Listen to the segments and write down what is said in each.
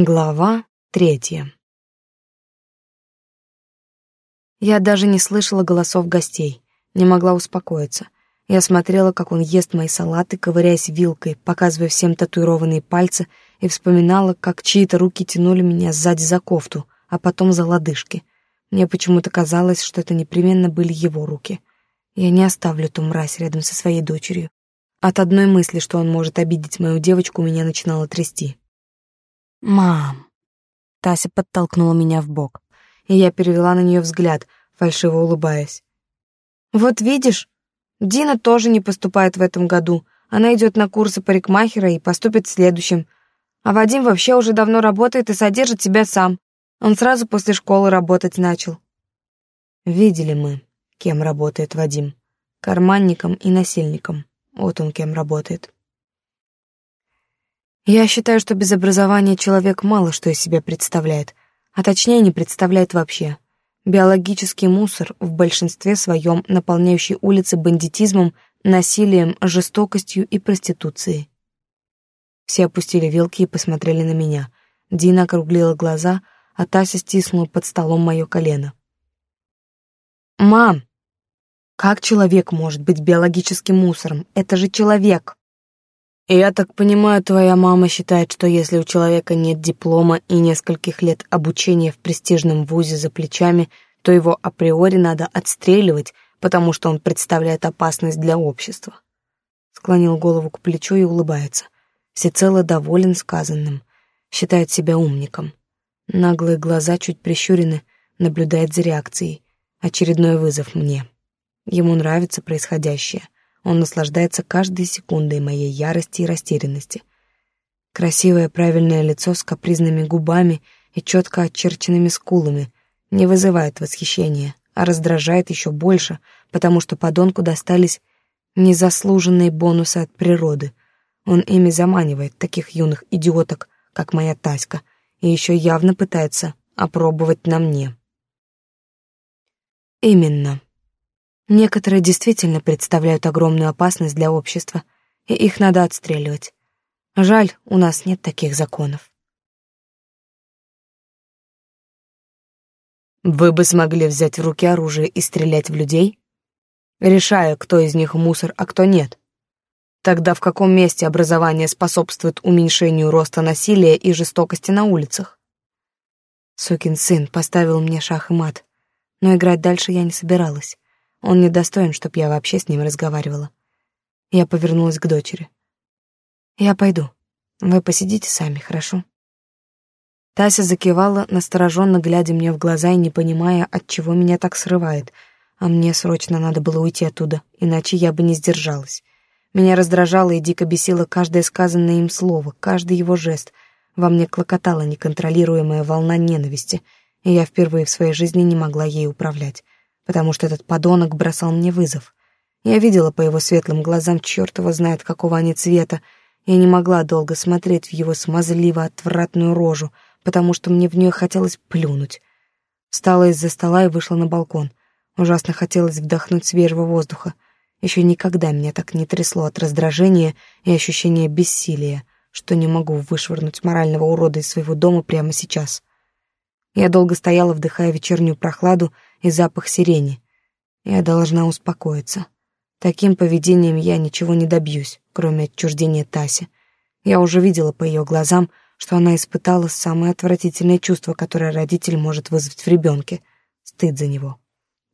Глава третья. Я даже не слышала голосов гостей, не могла успокоиться. Я смотрела, как он ест мои салаты, ковыряясь вилкой, показывая всем татуированные пальцы, и вспоминала, как чьи-то руки тянули меня сзади за кофту, а потом за лодыжки. Мне почему-то казалось, что это непременно были его руки. Я не оставлю ту мразь рядом со своей дочерью. От одной мысли, что он может обидеть мою девочку, меня начинало трясти. «Мам!» Тася подтолкнула меня в бок, и я перевела на нее взгляд, фальшиво улыбаясь. «Вот видишь, Дина тоже не поступает в этом году. Она идет на курсы парикмахера и поступит в следующем. А Вадим вообще уже давно работает и содержит себя сам. Он сразу после школы работать начал». Видели мы, кем работает Вадим. Карманником и насильником. Вот он кем работает. Я считаю, что без образования человек мало что из себя представляет, а точнее не представляет вообще. Биологический мусор, в большинстве своем наполняющий улицы бандитизмом, насилием, жестокостью и проституцией. Все опустили вилки и посмотрели на меня. Дина округлила глаза, а Тася стиснула под столом мое колено. «Мам, как человек может быть биологическим мусором? Это же человек!» «Я так понимаю, твоя мама считает, что если у человека нет диплома и нескольких лет обучения в престижном вузе за плечами, то его априори надо отстреливать, потому что он представляет опасность для общества». Склонил голову к плечу и улыбается. Всецело доволен сказанным. Считает себя умником. Наглые глаза чуть прищурены, наблюдает за реакцией. Очередной вызов мне. Ему нравится происходящее — он наслаждается каждой секундой моей ярости и растерянности. Красивое правильное лицо с капризными губами и четко очерченными скулами не вызывает восхищения, а раздражает еще больше, потому что подонку достались незаслуженные бонусы от природы. Он ими заманивает таких юных идиоток, как моя Таська, и еще явно пытается опробовать на мне. Именно. Некоторые действительно представляют огромную опасность для общества, и их надо отстреливать. Жаль, у нас нет таких законов. Вы бы смогли взять в руки оружие и стрелять в людей, решая, кто из них мусор, а кто нет. Тогда в каком месте образование способствует уменьшению роста насилия и жестокости на улицах? Сукин сын поставил мне шах и мат, но играть дальше я не собиралась. Он недостоин, чтоб я вообще с ним разговаривала. Я повернулась к дочери. «Я пойду. Вы посидите сами, хорошо?» Тася закивала, настороженно глядя мне в глаза и не понимая, от чего меня так срывает, а мне срочно надо было уйти оттуда, иначе я бы не сдержалась. Меня раздражало и дико бесило каждое сказанное им слово, каждый его жест. Во мне клокотала неконтролируемая волна ненависти, и я впервые в своей жизни не могла ей управлять потому что этот подонок бросал мне вызов. Я видела по его светлым глазам, черт его знает, какого они цвета. Я не могла долго смотреть в его смазливо-отвратную рожу, потому что мне в нее хотелось плюнуть. Встала из-за стола и вышла на балкон. Ужасно хотелось вдохнуть свежего воздуха. Еще никогда меня так не трясло от раздражения и ощущения бессилия, что не могу вышвырнуть морального урода из своего дома прямо сейчас. Я долго стояла, вдыхая вечернюю прохладу и запах сирени. Я должна успокоиться. Таким поведением я ничего не добьюсь, кроме отчуждения Таси. Я уже видела по ее глазам, что она испытала самое отвратительное чувство, которое родитель может вызвать в ребенке — стыд за него.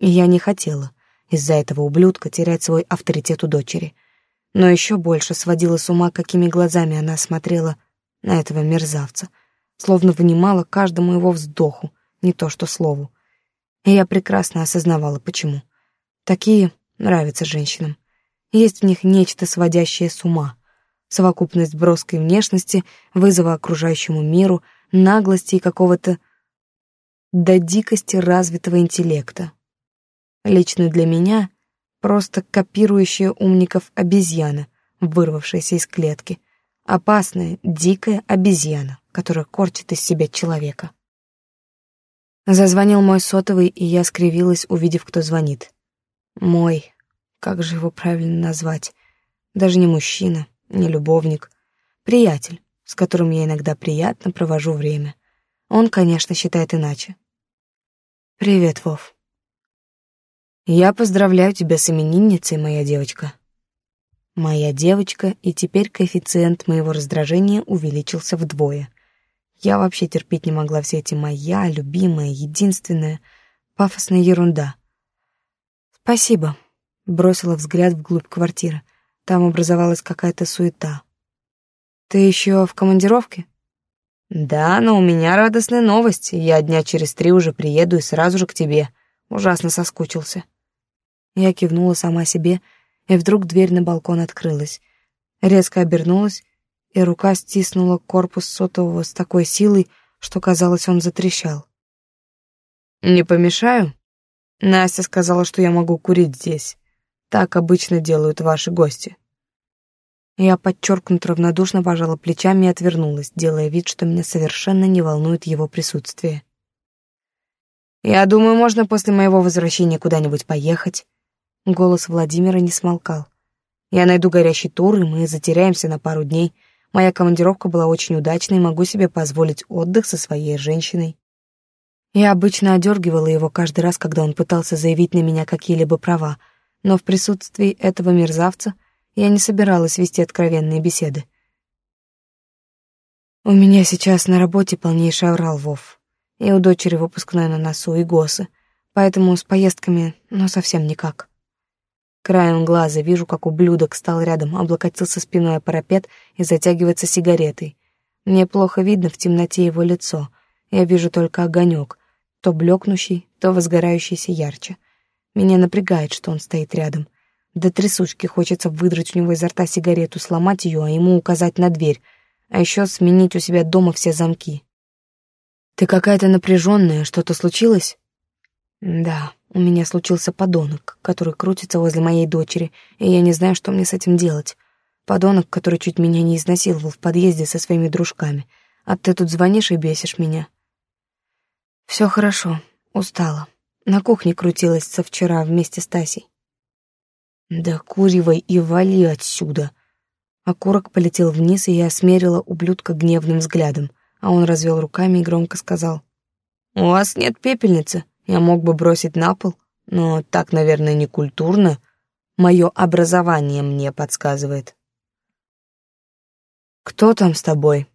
И я не хотела из-за этого ублюдка терять свой авторитет у дочери. Но еще больше сводила с ума, какими глазами она смотрела на этого мерзавца — словно внимала каждому его вздоху, не то что слову. И я прекрасно осознавала, почему. Такие нравятся женщинам. Есть в них нечто сводящее с ума. Совокупность броской внешности, вызова окружающему миру, наглости и какого-то до дикости развитого интеллекта. Лично для меня просто копирующая умников обезьяна, вырвавшаяся из клетки. Опасная, дикая обезьяна которая корчит из себя человека. Зазвонил мой сотовый, и я скривилась, увидев, кто звонит. Мой, как же его правильно назвать? Даже не мужчина, не любовник. Приятель, с которым я иногда приятно провожу время. Он, конечно, считает иначе. «Привет, Вов». «Я поздравляю тебя с именинницей, моя девочка». Моя девочка, и теперь коэффициент моего раздражения увеличился вдвое. Я вообще терпеть не могла все эти «моя», «любимая», «единственная», пафосная ерунда. «Спасибо», — бросила взгляд вглубь квартиры. Там образовалась какая-то суета. «Ты еще в командировке?» «Да, но у меня радостная новость. Я дня через три уже приеду и сразу же к тебе. Ужасно соскучился». Я кивнула сама себе, и вдруг дверь на балкон открылась. Резко обернулась, и рука стиснула корпус сотового с такой силой, что, казалось, он затрещал. «Не помешаю?» Настя сказала, что я могу курить здесь. Так обычно делают ваши гости. Я подчеркнуто равнодушно пожала плечами и отвернулась, делая вид, что меня совершенно не волнует его присутствие. «Я думаю, можно после моего возвращения куда-нибудь поехать». Голос Владимира не смолкал. «Я найду горящий тур, и мы затеряемся на пару дней. Моя командировка была очень удачной, могу себе позволить отдых со своей женщиной». Я обычно одергивала его каждый раз, когда он пытался заявить на меня какие-либо права, но в присутствии этого мерзавца — я не собиралась вести откровенные беседы. У меня сейчас на работе полнейший аврал, Вов. И у дочери выпускной на носу, и ГОСы. Поэтому с поездками, ну, совсем никак. Краем глаза вижу, как ублюдок стал рядом, облокотился спиной о парапет и затягивается сигаретой. Мне плохо видно в темноте его лицо. Я вижу только огонек, то блекнущий, то возгорающийся ярче. Меня напрягает, что он стоит рядом. До трясучки хочется выдрать у него изо рта сигарету, сломать ее, а ему указать на дверь, а еще сменить у себя дома все замки. «Ты какая-то напряженная, что-то случилось?» «Да, у меня случился подонок, который крутится возле моей дочери, и я не знаю, что мне с этим делать. Подонок, который чуть меня не изнасиловал в подъезде со своими дружками. А ты тут звонишь и бесишь меня». «Все хорошо, устала. На кухне крутилась со вчера вместе с Тасей. Да куривай и вали отсюда. Окурок полетел вниз, и я осмерила ублюдка гневным взглядом, а он развел руками и громко сказал. «У вас нет пепельницы, я мог бы бросить на пол, но так, наверное, не культурно. Мое образование мне подсказывает». «Кто там с тобой?»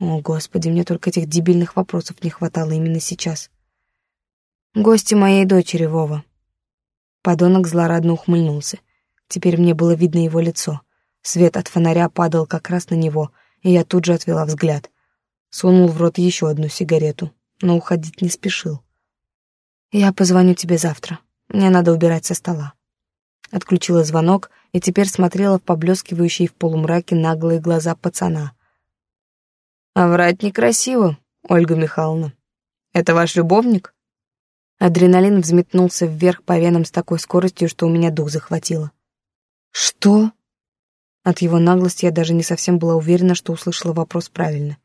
О, Господи, мне только этих дебильных вопросов не хватало именно сейчас. «Гости моей дочери, Вова», Подонок злорадно ухмыльнулся. Теперь мне было видно его лицо. Свет от фонаря падал как раз на него, и я тут же отвела взгляд. Сунул в рот еще одну сигарету, но уходить не спешил. «Я позвоню тебе завтра. Мне надо убирать со стола». Отключила звонок и теперь смотрела в поблескивающие в полумраке наглые глаза пацана. «А врать некрасиво, Ольга Михайловна. Это ваш любовник?» Адреналин взметнулся вверх по венам с такой скоростью, что у меня дух захватило. «Что?» От его наглости я даже не совсем была уверена, что услышала вопрос правильно.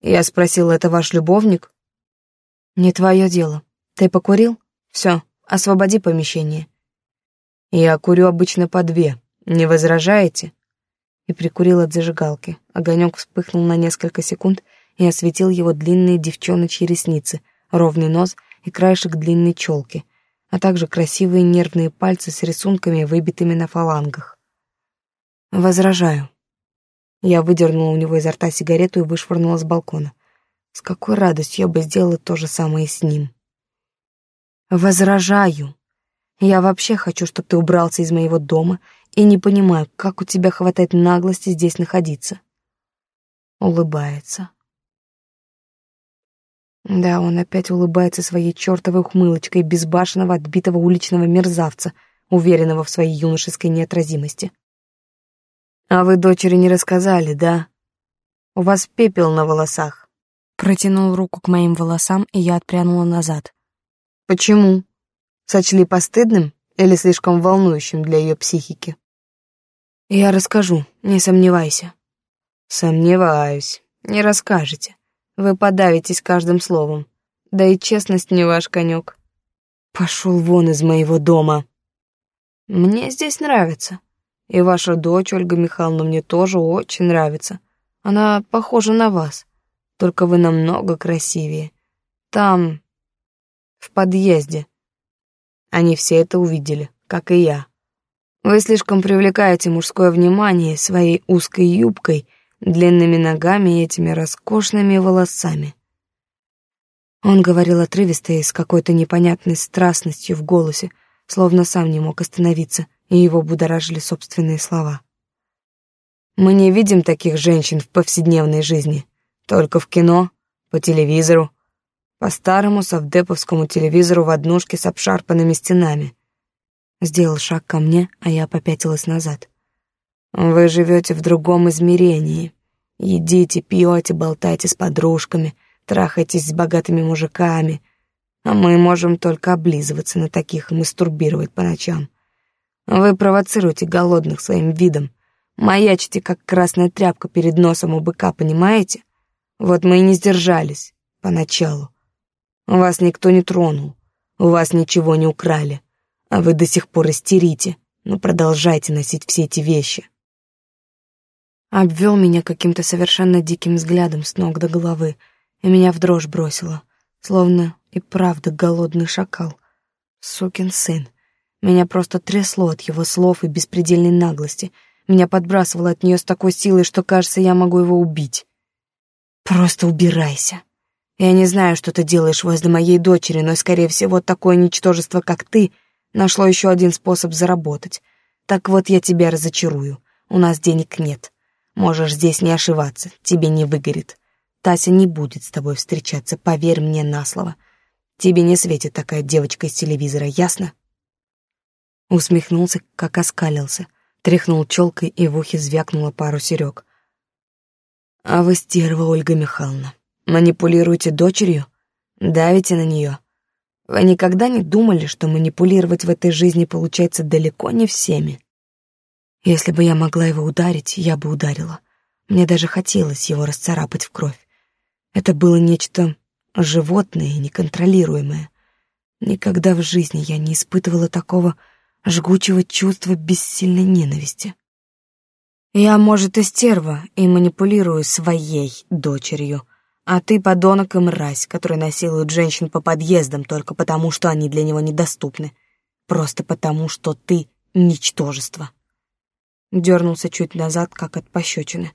Я спросила, это ваш любовник? Не твое дело. Ты покурил? Все, освободи помещение. Я курю обычно по две. Не возражаете? И прикурил от зажигалки. Огонек вспыхнул на несколько секунд и осветил его длинные девчоночьи ресницы, ровный нос и краешек длинной челки, а также красивые нервные пальцы с рисунками, выбитыми на фалангах. «Возражаю». Я выдернула у него изо рта сигарету и вышвырнула с балкона. С какой радостью я бы сделала то же самое с ним. «Возражаю. Я вообще хочу, чтобы ты убрался из моего дома, и не понимаю, как у тебя хватает наглости здесь находиться». Улыбается. Да, он опять улыбается своей чертовой ухмылочкой безбашенного отбитого уличного мерзавца, уверенного в своей юношеской неотразимости. «А вы дочери не рассказали, да? У вас пепел на волосах». Протянул руку к моим волосам, и я отпрянула назад. «Почему? Сочли постыдным или слишком волнующим для ее психики?» «Я расскажу, не сомневайся». «Сомневаюсь. Не расскажете. Вы подавитесь каждым словом. Да и честность не ваш конек. Пошел вон из моего дома. Мне здесь нравится. И ваша дочь, Ольга Михайловна, мне тоже очень нравится. Она похожа на вас, только вы намного красивее. Там, в подъезде. Они все это увидели, как и я. Вы слишком привлекаете мужское внимание своей узкой юбкой, длинными ногами и этими роскошными волосами. Он говорил отрывисто и с какой-то непонятной страстностью в голосе, словно сам не мог остановиться, и его будоражили собственные слова. Мы не видим таких женщин в повседневной жизни, только в кино, по телевизору, по старому совдеповскому телевизору в однушке с обшарпанными стенами. Сделал шаг ко мне, а я попятилась назад. Вы живете в другом измерении. Едите, пьете, болтаете с подружками, трахаетесь с богатыми мужиками, а мы можем только облизываться на таких и мастурбировать по ночам. Вы провоцируете голодных своим видом, маячите, как красная тряпка перед носом у быка, понимаете? Вот мы и не сдержались поначалу. Вас никто не тронул, у вас ничего не украли, а вы до сих пор истерите, но продолжайте носить все эти вещи. Обвел меня каким-то совершенно диким взглядом с ног до головы, и меня в дрожь бросило, словно и правда голодный шакал. Сукин сын. Меня просто трясло от его слов и беспредельной наглости. Меня подбрасывало от нее с такой силой, что, кажется, я могу его убить. «Просто убирайся», я не знаю, что ты делаешь возле моей дочери, но, скорее всего, такое ничтожество, как ты, нашло еще один способ заработать. Так вот, я тебя разочарую. У нас денег нет. Можешь здесь не ошибаться, тебе не выгорит. Тася не будет с тобой встречаться, поверь мне на слово. Тебе не светит такая девочка из телевизора, ясно?» Усмехнулся, как оскалился, тряхнул челкой и в ухе звякнула пару серег. «А вы стерва, Ольга Михайловна. Манипулируете дочерью? Давите на нее? Вы никогда не думали, что манипулировать в этой жизни получается далеко не всеми? Если бы я могла его ударить, я бы ударила. Мне даже хотелось его расцарапать в кровь. Это было нечто животное и неконтролируемое. Никогда в жизни я не испытывала такого жгучего чувства бессильной ненависти. Я, может, и стерва, и манипулирую своей дочерью, а ты подонок и мразь, который насилует женщин по подъездам только потому, что они для него недоступны. Просто потому, что ты — ничтожество. Дернулся чуть назад, как от пощечины.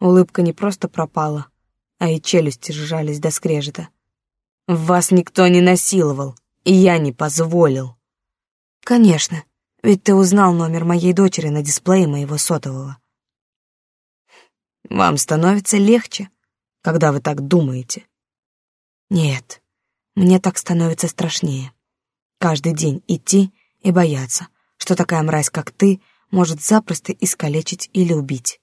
Улыбка не просто пропала, а и челюсти сжались до скрежета. Вас никто не насиловал, и я не позволил. Конечно, ведь ты узнал номер моей дочери на дисплее моего сотового. Вам становится легче, когда вы так думаете. Нет, мне так становится страшнее. Каждый день идти и бояться, что такая мразь, как ты, может запросто искалечить или убить.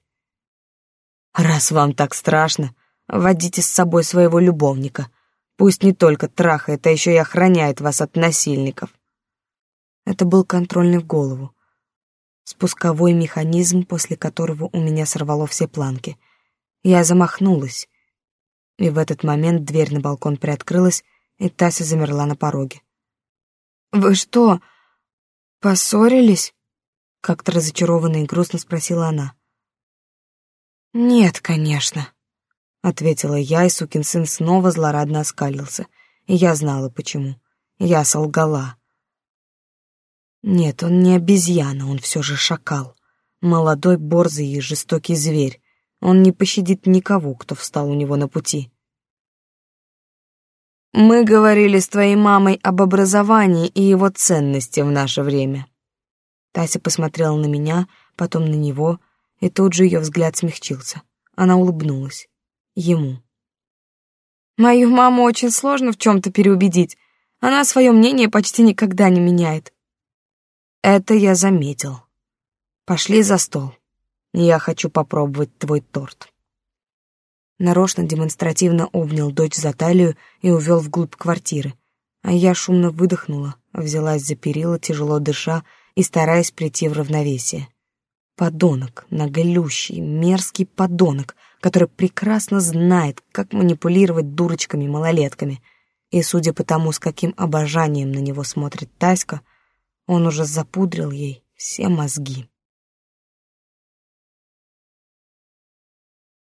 Раз вам так страшно, водите с собой своего любовника. Пусть не только трахает, а еще и охраняет вас от насильников. Это был контрольный в голову. Спусковой механизм, после которого у меня сорвало все планки. Я замахнулась, и в этот момент дверь на балкон приоткрылась, и Тася замерла на пороге. «Вы что, поссорились?» — как-то разочарованно и грустно спросила она. «Нет, конечно», — ответила я, и сукин сын снова злорадно оскалился, и я знала, почему. Я солгала. Нет, он не обезьяна, он все же шакал. Молодой, борзый и жестокий зверь, он не пощадит никого, кто встал у него на пути. Мы говорили с твоей мамой об образовании и его ценности в наше время. Тася посмотрела на меня, потом на него, и тут же ее взгляд смягчился. Она улыбнулась. Ему. Мою маму очень сложно в чем-то переубедить. Она свое мнение почти никогда не меняет. Это я заметил. Пошли за стол. Я хочу попробовать твой торт. Нарочно демонстративно обнял дочь за талию и увел вглубь квартиры. А я шумно выдохнула, взялась за перила, тяжело дыша и стараясь прийти в равновесие. Подонок, наголющий, мерзкий подонок, который прекрасно знает, как манипулировать дурочками-малолетками. И судя по тому, с каким обожанием на него смотрит Таська, он уже запудрил ей все мозги.